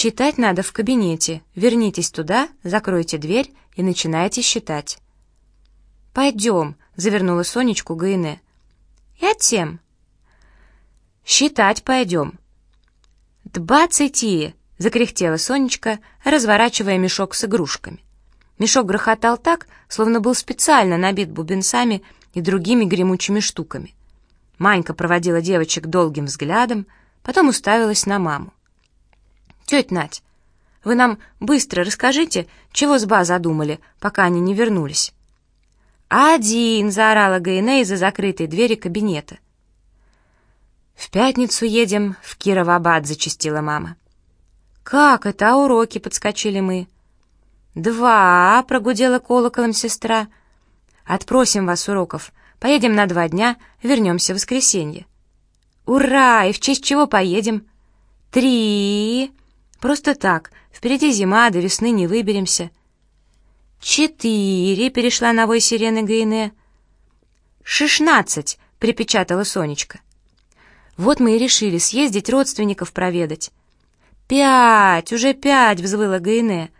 «Считать надо в кабинете. Вернитесь туда, закройте дверь и начинайте считать». «Пойдем», — завернула Сонечку Гаине. «Я тем». «Считать пойдем». «Двадцати!» — закряхтела Сонечка, разворачивая мешок с игрушками. Мешок грохотал так, словно был специально набит бубенцами и другими гремучими штуками. Манька проводила девочек долгим взглядом, потом уставилась на маму. «Тетя Надь, вы нам быстро расскажите, чего с ба задумали, пока они не вернулись?» «Один!» — заорала Гаине из-за закрытой двери кабинета. «В пятницу едем в Кировабад», — зачастила мама. «Как это? А уроки?» — подскочили мы. «Два!» — прогудела колоколом сестра. «Отпросим вас уроков. Поедем на два дня, вернемся в воскресенье». «Ура! И в честь чего поедем?» «Три!» Просто так, впереди зима, до весны не выберемся. Четыре, перешла на вой сирены Гайне. Шестнадцать, припечатала Сонечка. Вот мы и решили съездить родственников проведать. Пять, уже пять, взвыла Гайне.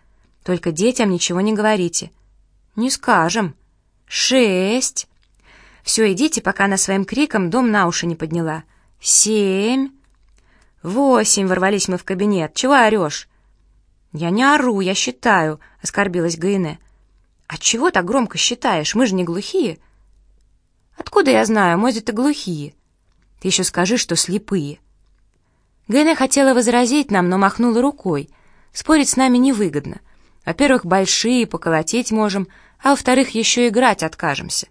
Только детям ничего не говорите. Не скажем. Шесть. Все, идите, пока она своим криком дом на уши не подняла. Семь. «Восемь!» — ворвались мы в кабинет. «Чего орешь?» «Я не ору, я считаю», — оскорбилась Гаине. «А чего так громко считаешь? Мы же не глухие». «Откуда я знаю? Может, это глухие?» «Ты еще скажи, что слепые». Гаине хотела возразить нам, но махнула рукой. Спорить с нами невыгодно. Во-первых, большие, поколотить можем, а во-вторых, еще играть откажемся.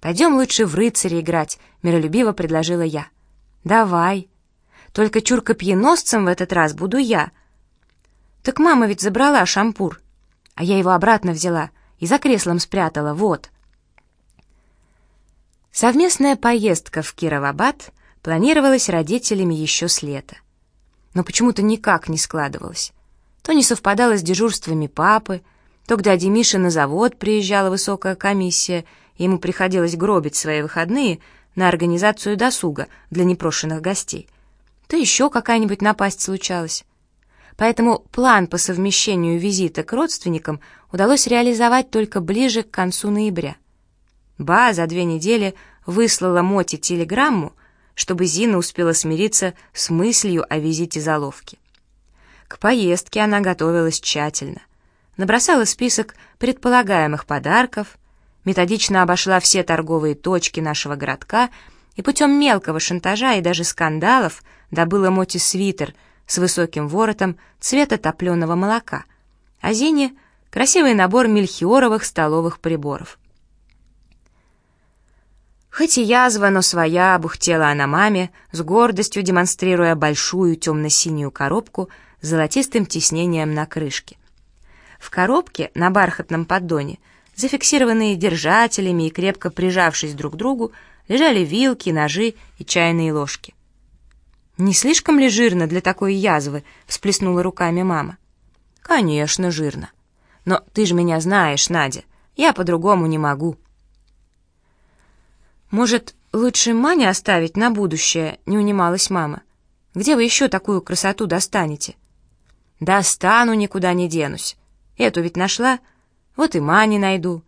«Пойдем лучше в рыцари играть», — миролюбиво предложила я. «Давай». Только чуркопьеносцем в этот раз буду я. Так мама ведь забрала шампур, а я его обратно взяла и за креслом спрятала, вот. Совместная поездка в Кировабад планировалась родителями еще с лета. Но почему-то никак не складывалось. То не совпадало с дежурствами папы, то к дяде Мише на завод приезжала высокая комиссия, и ему приходилось гробить свои выходные на организацию досуга для непрошенных гостей — то еще какая-нибудь напасть случалась. Поэтому план по совмещению визита к родственникам удалось реализовать только ближе к концу ноября. Ба за две недели выслала Моте телеграмму, чтобы Зина успела смириться с мыслью о визите заловки. К поездке она готовилась тщательно. Набросала список предполагаемых подарков, методично обошла все торговые точки нашего городка и путем мелкого шантажа и даже скандалов добыла Моти свитер с высоким воротом цвета топленого молока, а Зине — красивый набор мельхиоровых столовых приборов. Хоть и язва, но своя, бухтела она маме, с гордостью демонстрируя большую темно-синюю коробку с золотистым тиснением на крышке. В коробке на бархатном поддоне, зафиксированные держателями и крепко прижавшись друг к другу, лежали вилки, ножи и чайные ложки. «Не слишком ли жирно для такой язвы?» — всплеснула руками мама. «Конечно, жирно. Но ты же меня знаешь, Надя. Я по-другому не могу». «Может, лучше Мане оставить на будущее?» — не унималась мама. «Где вы еще такую красоту достанете?» «Достану, никуда не денусь. Эту ведь нашла, вот и Мане найду.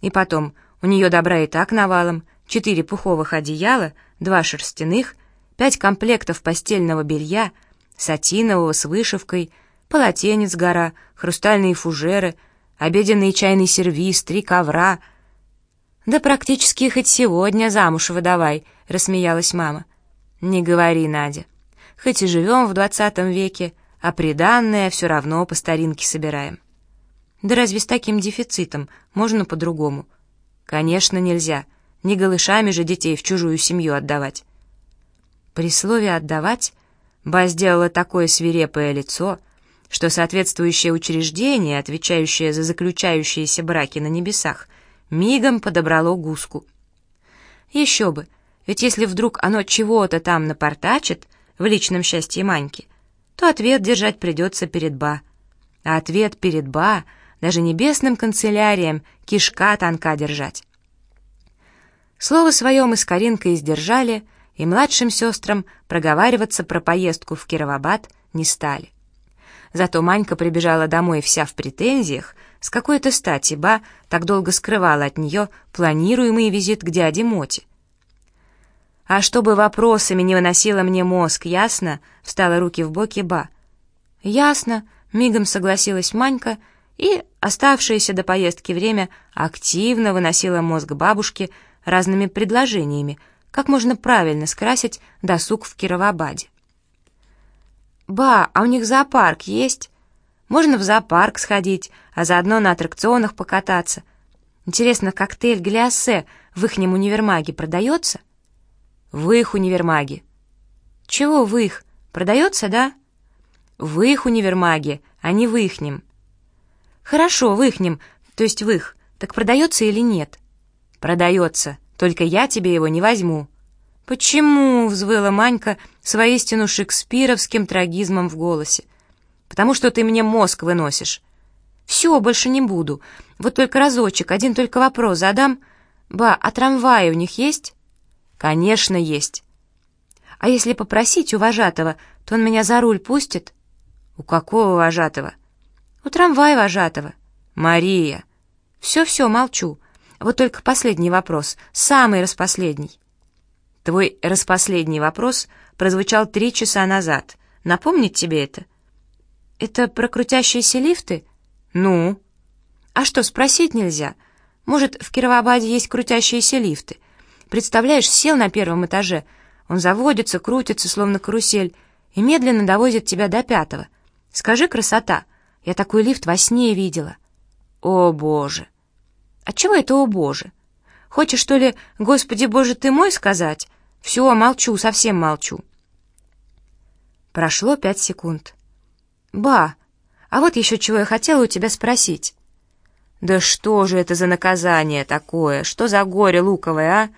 И потом, у нее добра и так навалом, четыре пуховых одеяла, два шерстяных, пять комплектов постельного белья, сатинового с вышивкой, полотенец гора, хрустальные фужеры, обеденный чайный сервиз, три ковра. «Да практически хоть сегодня замуж выдавай», — рассмеялась мама. «Не говори, Надя. Хоть и живем в двадцатом веке, а приданное все равно по старинке собираем». «Да разве с таким дефицитом можно по-другому?» «Конечно, нельзя. Не голышами же детей в чужую семью отдавать. При слове «отдавать» Ба сделала такое свирепое лицо, что соответствующее учреждение, отвечающее за заключающиеся браки на небесах, мигом подобрало гуску. Еще бы, ведь если вдруг оно чего-то там напортачит в личном счастье Маньки, то ответ держать придется перед Ба. А ответ перед Ба даже небесным канцеляриям кишка тонка держать. Слово свое мы с Каринкой сдержали, и младшим сестрам проговариваться про поездку в Кировабад не стали. Зато Манька прибежала домой вся в претензиях, с какой-то стати Ба так долго скрывала от нее планируемый визит к дяде Моте. «А чтобы вопросами не выносила мне мозг, ясно?» — встала руки в боки Ба. «Ясно», — мигом согласилась Манька и, оставшееся до поездки время, активно выносила мозг бабушке разными предложениями, как можно правильно скрасить досуг в Кировабаде. «Ба, а у них зоопарк есть? Можно в зоопарк сходить, а заодно на аттракционах покататься. Интересно, коктейль гляссе в ихнем универмаге продается?» «В их универмаге». «Чего в их? Продается, да?» «В их универмаге, а не в ихнем». «Хорошо, в ихнем, то есть в их. Так продается или нет?» «Продается, только я тебе его не возьму». «Почему?» — взвыла Манька с воистину шекспировским трагизмом в голосе. «Потому что ты мне мозг выносишь». «Все, больше не буду. Вот только разочек, один только вопрос задам. Ба, а трамваи у них есть?» «Конечно, есть». «А если попросить у вожатого, то он меня за руль пустит?» «У какого вожатого?» «У трамвая вожатого». «Мария!» «Все-все, молчу. Вот только последний вопрос, самый распоследний». Твой распоследний вопрос прозвучал три часа назад. Напомнить тебе это? Это про крутящиеся лифты? Ну? А что, спросить нельзя? Может, в Кировобаде есть крутящиеся лифты? Представляешь, сел на первом этаже, он заводится, крутится, словно карусель, и медленно довозит тебя до пятого. Скажи, красота, я такой лифт во сне видела. О, Боже! Отчего это «О, Боже»? Хочешь, что ли, «Господи Боже, ты мой» сказать? Все, молчу, совсем молчу. Прошло пять секунд. «Ба, а вот еще чего я хотела у тебя спросить». «Да что же это за наказание такое? Что за горе луковое, а?»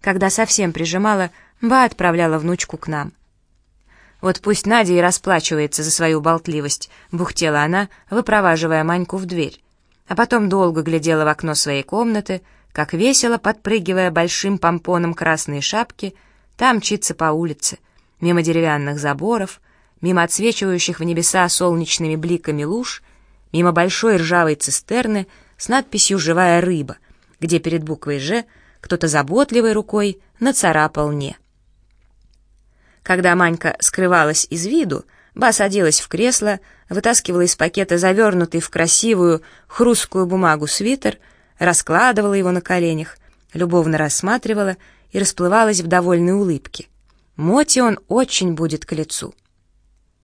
Когда совсем прижимала, Ба отправляла внучку к нам. «Вот пусть Надя и расплачивается за свою болтливость», — бухтела она, выпроваживая Маньку в дверь. А потом долго глядела в окно своей комнаты, как весело, подпрыгивая большим помпоном красной шапки, там мчится по улице, мимо деревянных заборов, мимо отсвечивающих в небеса солнечными бликами луж, мимо большой ржавой цистерны с надписью «Живая рыба», где перед буквой «Ж» кто-то заботливой рукой нацарапал «Не». Когда Манька скрывалась из виду, Ба садилась в кресло, вытаскивала из пакета завернутый в красивую хрусткую бумагу свитер — раскладывала его на коленях, любовно рассматривала и расплывалась в довольной улыбке. Моти он очень будет к лицу.